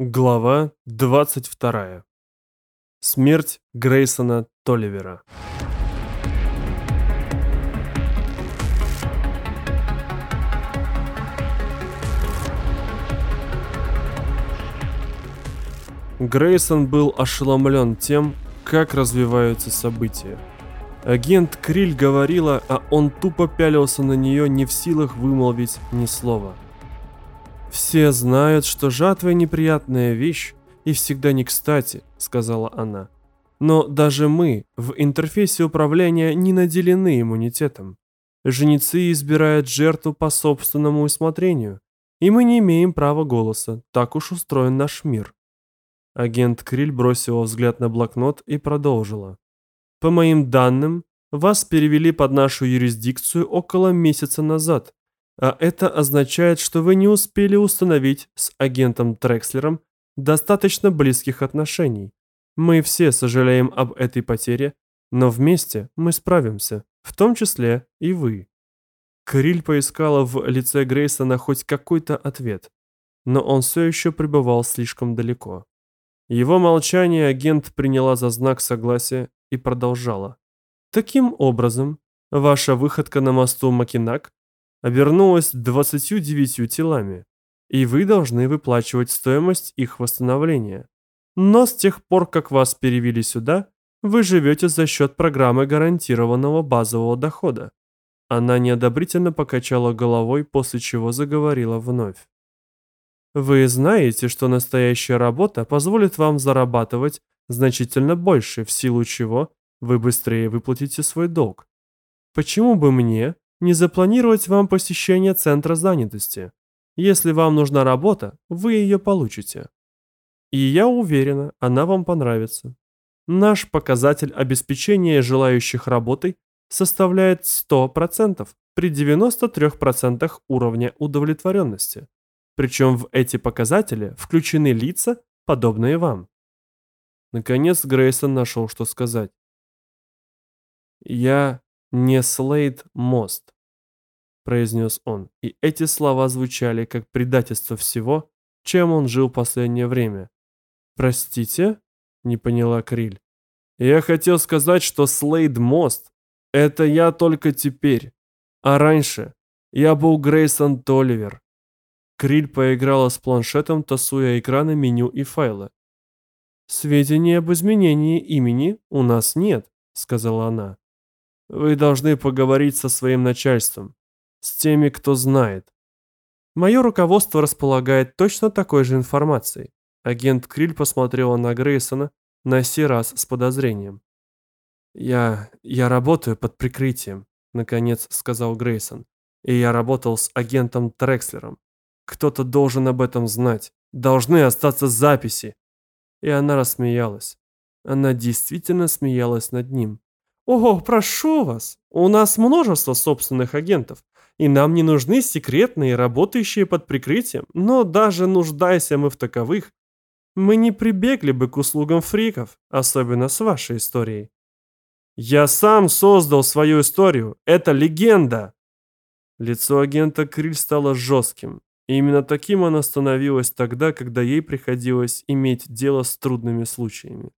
Глава 22. Смерть Грейсона Толивера. Грейсон был ошеломлен тем, как развиваются события. Агент Криль говорила, а он тупо пялился на нее, не в силах вымолвить ни слова. «Все знают, что жатва неприятная вещь и всегда не кстати», — сказала она. «Но даже мы в интерфейсе управления не наделены иммунитетом. Женицы избирают жертву по собственному усмотрению, и мы не имеем права голоса, так уж устроен наш мир». Агент Криль бросила взгляд на блокнот и продолжила. «По моим данным, вас перевели под нашу юрисдикцию около месяца назад, а это означает, что вы не успели установить с агентом Трекслером достаточно близких отношений. Мы все сожалеем об этой потере, но вместе мы справимся, в том числе и вы. Криль поискала в лице Грейсона хоть какой-то ответ, но он все еще пребывал слишком далеко. Его молчание агент приняла за знак согласия и продолжала. Таким образом, ваша выходка на мосту Макинак обернулась 29 телами, и вы должны выплачивать стоимость их восстановления. Но с тех пор, как вас перевели сюда, вы живете за счет программы гарантированного базового дохода. Она неодобрительно покачала головой, после чего заговорила вновь. Вы знаете, что настоящая работа позволит вам зарабатывать значительно больше, в силу чего вы быстрее выплатите свой долг. Почему бы мне не запланировать вам посещение центра занятости. Если вам нужна работа, вы ее получите. И я уверена, она вам понравится. Наш показатель обеспечения желающих работой составляет 100% при 93% уровня удовлетворенности. Причем в эти показатели включены лица, подобные вам. Наконец Грейсон нашел, что сказать. Я «Не Слейд мост», — произнес он, и эти слова звучали как предательство всего, чем он жил последнее время. «Простите?» — не поняла Криль. «Я хотел сказать, что Слейд мост — это я только теперь, а раньше я был Грейсон Толивер». Криль поиграла с планшетом, тасуя экраны меню и файлы. «Сведений об изменении имени у нас нет», — сказала она. Вы должны поговорить со своим начальством, с теми, кто знает. Мое руководство располагает точно такой же информацией. Агент Криль посмотрела на Грейсона на сей раз с подозрением. «Я... я работаю под прикрытием», — наконец сказал Грейсон. «И я работал с агентом Трекслером. Кто-то должен об этом знать. Должны остаться записи». И она рассмеялась. Она действительно смеялась над ним. «Ого, прошу вас, у нас множество собственных агентов, и нам не нужны секретные, работающие под прикрытием, но даже нуждаясь мы в таковых, мы не прибегли бы к услугам фриков, особенно с вашей историей». «Я сам создал свою историю, это легенда!» Лицо агента Криль стало жестким, и именно таким она становилась тогда, когда ей приходилось иметь дело с трудными случаями.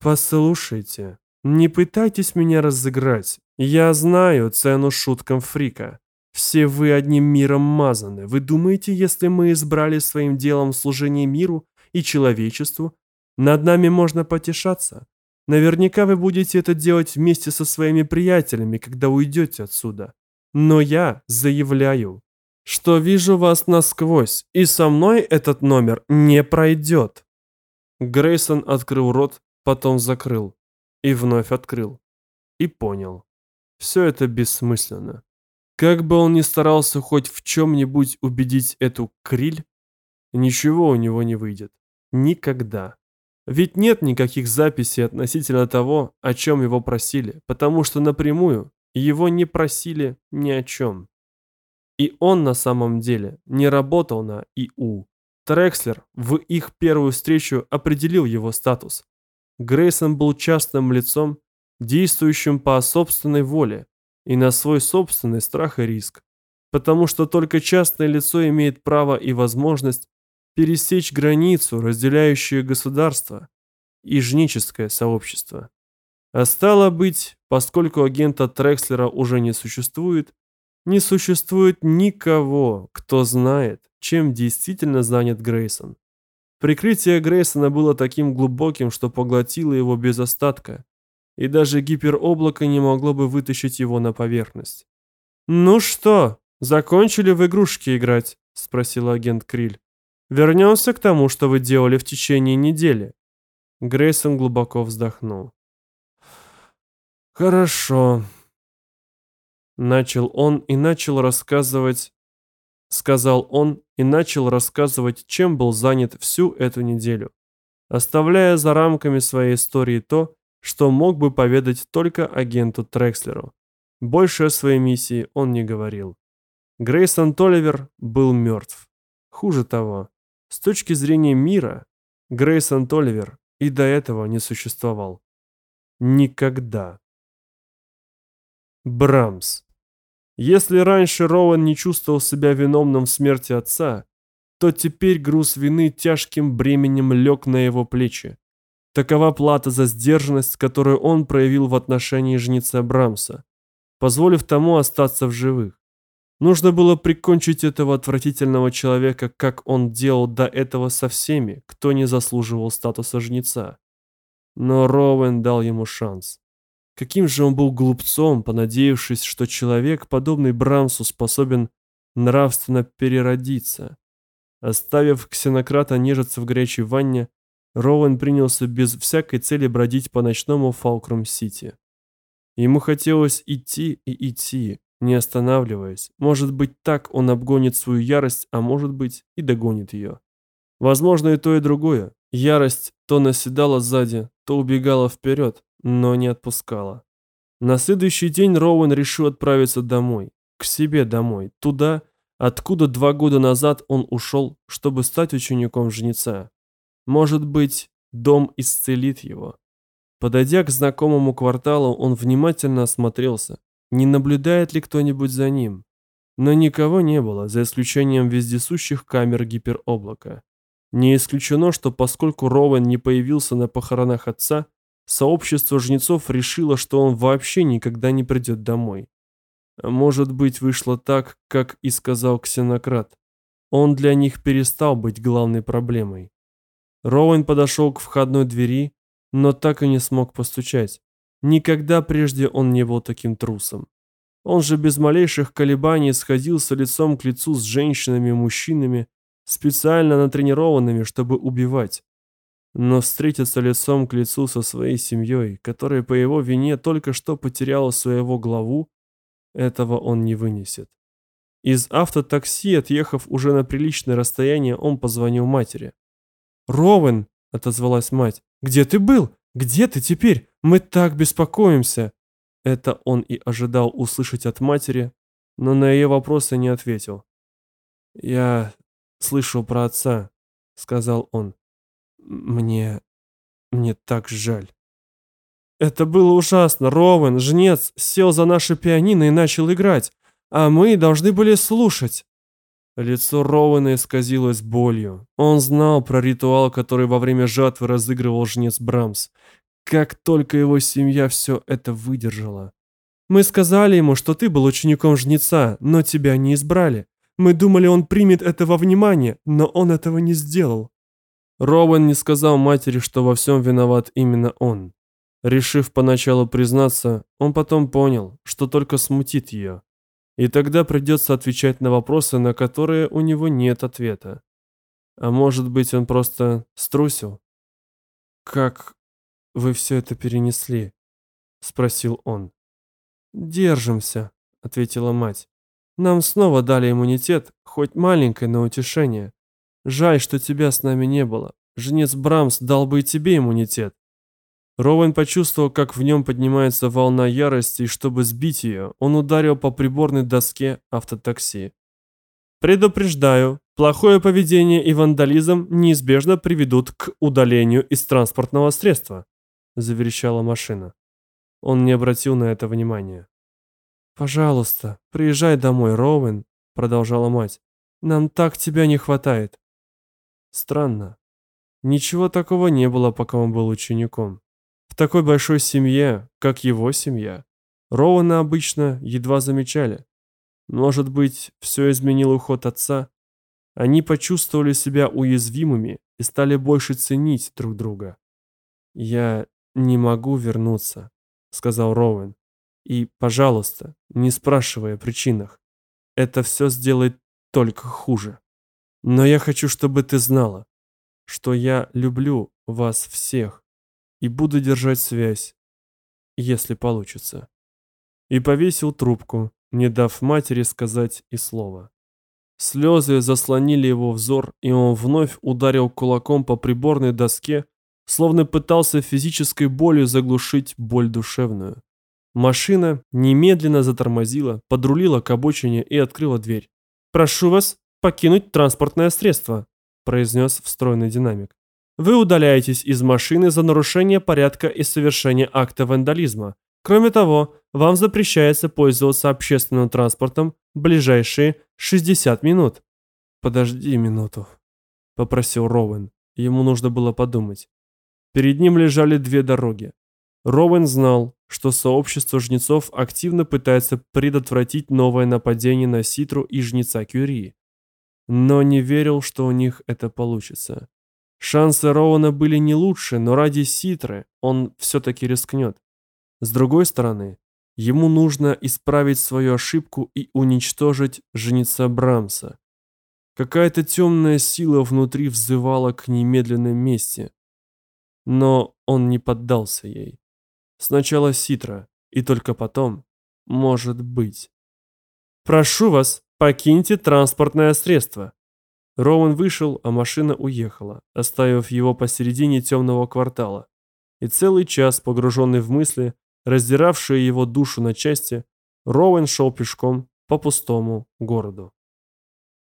«Послушайте», не пытайтесь меня разыграть. Я знаю цену шуткам фрика. Все вы одним миром мазаны. Вы думаете, если мы избрали своим делом служение миру и человечеству, над нами можно потешаться? Наверняка вы будете это делать вместе со своими приятелями, когда уйдете отсюда. Но я заявляю, что вижу вас насквозь, и со мной этот номер не пройдет. Грейсон открыл рот, потом закрыл и вновь открыл. И понял. Все это бессмысленно. Как бы он ни старался хоть в чем-нибудь убедить эту Криль, ничего у него не выйдет. Никогда. Ведь нет никаких записей относительно того, о чем его просили, потому что напрямую его не просили ни о чем. И он на самом деле не работал на ИУ. Трекслер в их первую встречу определил его статус, Грейсон был частным лицом, действующим по собственной воле и на свой собственный страх и риск, потому что только частное лицо имеет право и возможность пересечь границу, разделяющую государство и жническое сообщество. А стало быть, поскольку агента Трекслера уже не существует, не существует никого, кто знает, чем действительно занят Грейсон. Прикрытие Грейсона было таким глубоким, что поглотило его без остатка, и даже гипероблако не могло бы вытащить его на поверхность. «Ну что, закончили в игрушки играть?» – спросил агент Криль. «Вернемся к тому, что вы делали в течение недели». Грейсон глубоко вздохнул. «Хорошо», Начал он и начал рассказывать, сказал он и начал рассказывать, чем был занят всю эту неделю, оставляя за рамками своей истории то, что мог бы поведать только агенту Трекслеру. Больше о своей миссии он не говорил. Грейсон Толивер был мертв. Хуже того, с точки зрения мира, Грейсон Толивер и до этого не существовал. Никогда. Брамс. Если раньше Роуэн не чувствовал себя виновным в смерти отца, то теперь груз вины тяжким бременем лег на его плечи. Такова плата за сдержанность, которую он проявил в отношении женицы Брамса, позволив тому остаться в живых. Нужно было прикончить этого отвратительного человека, как он делал до этого со всеми, кто не заслуживал статуса жнеца. Но Роуэн дал ему шанс. Каким же он был глупцом, понадеявшись, что человек, подобный Брамсу, способен нравственно переродиться. Оставив ксенократа нежиться в горячей ванне, Роуэн принялся без всякой цели бродить по ночному Фалкрум-Сити. Ему хотелось идти и идти, не останавливаясь. Может быть, так он обгонит свою ярость, а может быть, и догонит ее. Возможно, и то, и другое. Ярость то наседала сзади, то убегала вперед, но не отпускала. На следующий день Роуэн решил отправиться домой, к себе домой, туда, откуда два года назад он ушел, чтобы стать учеником жнеца. Может быть, дом исцелит его. Подойдя к знакомому кварталу, он внимательно осмотрелся, не наблюдает ли кто-нибудь за ним. Но никого не было, за исключением вездесущих камер гипероблака. Не исключено, что поскольку Роуэн не появился на похоронах отца, Сообщество жнецов решило, что он вообще никогда не придет домой. может быть, вышло так, как и сказал Ксенократ. Он для них перестал быть главной проблемой. Роуэн подошел к входной двери, но так и не смог постучать. Никогда прежде он не был таким трусом. Он же без малейших колебаний сходился лицом к лицу с женщинами и мужчинами, специально натренированными, чтобы убивать но встретиться лицом к лицу со своей семьей, которая по его вине только что потеряла своего главу, этого он не вынесет. Из автотакси, отъехав уже на приличное расстояние, он позвонил матери. «Ровен!» — отозвалась мать. «Где ты был? Где ты теперь? Мы так беспокоимся!» Это он и ожидал услышать от матери, но на ее вопросы не ответил. «Я слышал про отца», — сказал он. Мне... мне так жаль. Это было ужасно. Ровен, жнец, сел за наше пианино и начал играть, а мы должны были слушать. Лицо Роуэна исказилось болью. Он знал про ритуал, который во время жатвы разыгрывал жнец Брамс. Как только его семья все это выдержала. Мы сказали ему, что ты был учеником жнеца, но тебя не избрали. Мы думали, он примет это во внимание, но он этого не сделал. Роуэн не сказал матери, что во всем виноват именно он. Решив поначалу признаться, он потом понял, что только смутит ее. И тогда придется отвечать на вопросы, на которые у него нет ответа. А может быть, он просто струсил? «Как вы все это перенесли?» — спросил он. «Держимся», — ответила мать. «Нам снова дали иммунитет, хоть маленькое, но утешение. Жаль, что тебя с нами не было. Женец Брамс дал бы и тебе иммунитет. Роуэн почувствовал, как в нем поднимается волна ярости, и чтобы сбить ее, он ударил по приборной доске автотакси. «Предупреждаю, плохое поведение и вандализм неизбежно приведут к удалению из транспортного средства», заверещала машина. Он не обратил на это внимания. «Пожалуйста, приезжай домой, Роуэн», продолжала мать. «Нам так тебя не хватает». Странно. Ничего такого не было, пока он был учеником. В такой большой семье, как его семья, Роуэна обычно едва замечали. Может быть, все изменил уход отца? Они почувствовали себя уязвимыми и стали больше ценить друг друга. «Я не могу вернуться», — сказал Роуэн. «И, пожалуйста, не спрашивай о причинах. Это все сделает только хуже. Но я хочу, чтобы ты знала, что я люблю вас всех и буду держать связь, если получится». И повесил трубку, не дав матери сказать и слова. Слезы заслонили его взор, и он вновь ударил кулаком по приборной доске, словно пытался физической болью заглушить боль душевную. Машина немедленно затормозила, подрулила к обочине и открыла дверь. «Прошу вас покинуть транспортное средство», – произнес встроенный динамик. «Вы удаляетесь из машины за нарушение порядка и совершение акта вандализма. Кроме того, вам запрещается пользоваться общественным транспортом ближайшие 60 минут. Подожди минуту, попросил Роуэн. Ему нужно было подумать. Перед ним лежали две дороги. Роуэн знал, что сообщество жнецов активно пытается предотвратить новое нападение на Ситру и жнеца Кюри. Но не верил, что у них это получится. Шансы Роуэна были не лучше, но ради Ситры он все-таки рискнет. С другой стороны, ему нужно исправить свою ошибку и уничтожить женица Брамса. Какая-то темная сила внутри взывала к немедленной мести. Но он не поддался ей. Сначала Ситра, и только потом, может быть. «Прошу вас, покиньте транспортное средство». Роуэн вышел, а машина уехала, оставив его посередине темного квартала. И целый час, погруженный в мысли, раздиравшие его душу на части, Роуэн шел пешком по пустому городу.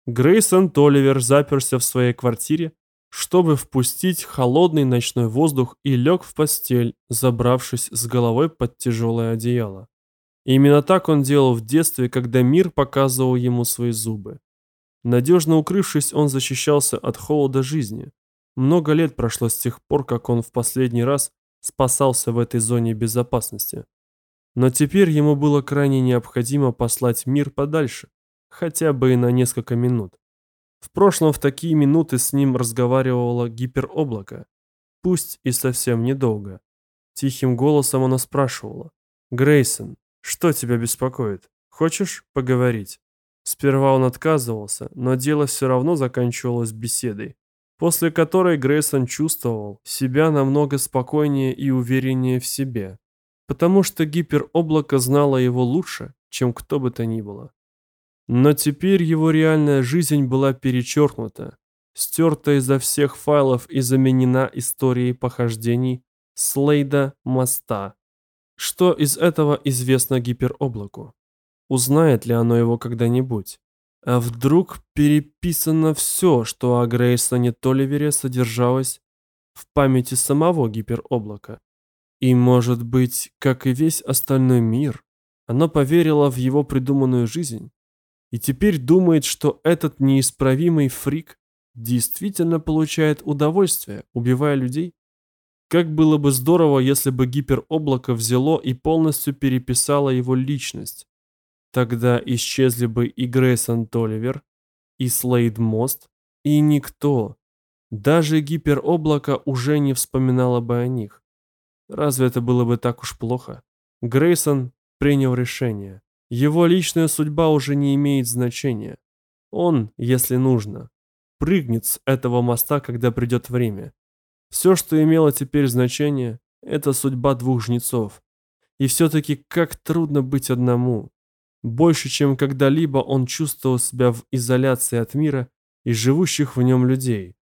Грейсон Толивер заперся в своей квартире, чтобы впустить холодный ночной воздух и лег в постель, забравшись с головой под тяжелое одеяло. Именно так он делал в детстве, когда мир показывал ему свои зубы. Надежно укрывшись, он защищался от холода жизни. Много лет прошло с тех пор, как он в последний раз спасался в этой зоне безопасности. Но теперь ему было крайне необходимо послать мир подальше, хотя бы и на несколько минут. В прошлом в такие минуты с ним разговаривало гипероблако, пусть и совсем недолго. Тихим голосом она спрашивала. «Грейсон, что тебя беспокоит? Хочешь поговорить?» Сперва он отказывался, но дело все равно заканчивалось беседой после которой Грейсон чувствовал себя намного спокойнее и увереннее в себе, потому что гипероблако знало его лучше, чем кто бы то ни было. Но теперь его реальная жизнь была перечеркнута, стерта изо всех файлов и заменена историей похождений Слейда Моста. Что из этого известно гипероблаку? Узнает ли оно его когда-нибудь? А вдруг переписано все, что о Грейсоне Толивере содержалось в памяти самого гипероблака? И, может быть, как и весь остальной мир, оно поверило в его придуманную жизнь и теперь думает, что этот неисправимый фрик действительно получает удовольствие, убивая людей? Как было бы здорово, если бы гипероблако взяло и полностью переписало его личность, Тогда исчезли бы и Грейсон Толивер, и Слейд Мост, и никто. Даже гипероблако уже не вспоминало бы о них. Разве это было бы так уж плохо? Грейсон принял решение. Его личная судьба уже не имеет значения. Он, если нужно, прыгнет с этого моста, когда придет время. Все, что имело теперь значение, это судьба двух жнецов. И все-таки как трудно быть одному. Больше, чем когда-либо он чувствовал себя в изоляции от мира и живущих в нем людей.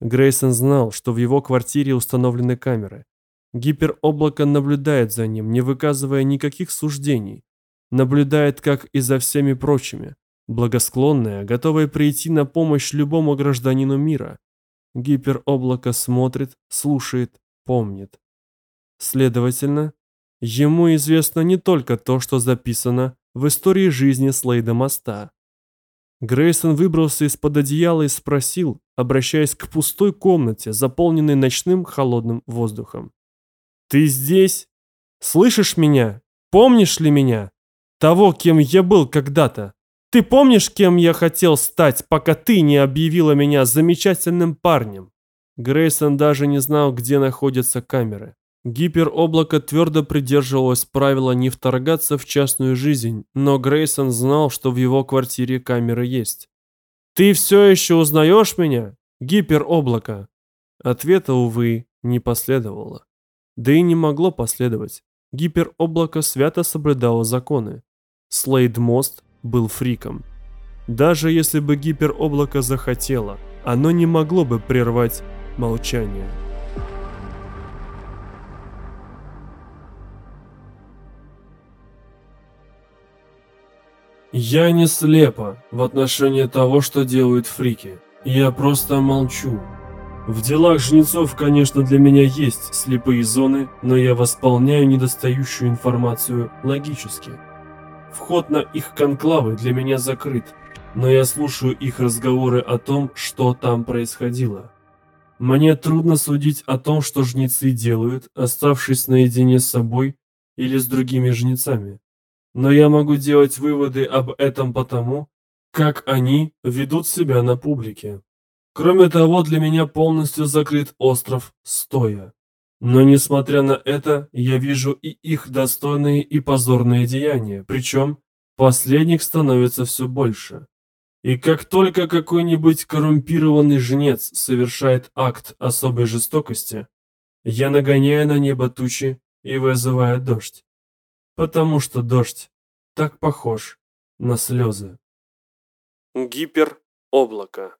Грейсон знал, что в его квартире установлены камеры. Гипероблако наблюдает за ним, не выказывая никаких суждений. Наблюдает, как и за всеми прочими. Благосклонное, готовое прийти на помощь любому гражданину мира. Гипероблако смотрит, слушает, помнит. Следовательно, ему известно не только то, что записано в истории жизни Слейда Моста. Грейсон выбрался из-под одеяла и спросил, обращаясь к пустой комнате, заполненной ночным холодным воздухом. «Ты здесь? Слышишь меня? Помнишь ли меня? Того, кем я был когда-то? Ты помнишь, кем я хотел стать, пока ты не объявила меня замечательным парнем?» Грейсон даже не знал, где находятся камеры. Гипероблако твердо придерживалось правила не вторгаться в частную жизнь, но Грейсон знал, что в его квартире камеры есть. «Ты все еще узнаешь меня, гипероблако?» Ответа, увы, не последовало. Да и не могло последовать. Гипероблако свято соблюдало законы. Слейд-мост был фриком. Даже если бы гипероблако захотело, оно не могло бы прервать молчание. Я не слепо в отношении того, что делают фрики. Я просто молчу. В делах жнецов, конечно, для меня есть слепые зоны, но я восполняю недостающую информацию логически. Вход на их конклавы для меня закрыт, но я слушаю их разговоры о том, что там происходило. Мне трудно судить о том, что жнецы делают, оставшись наедине с собой или с другими жнецами но я могу делать выводы об этом потому, как они ведут себя на публике. Кроме того, для меня полностью закрыт остров Стоя. Но несмотря на это, я вижу и их достойные и позорные деяния, причем последних становится все больше. И как только какой-нибудь коррумпированный жнец совершает акт особой жестокости, я нагоняю на небо тучи и вызываю дождь потому что дождь так похож на слезы. Гипероблако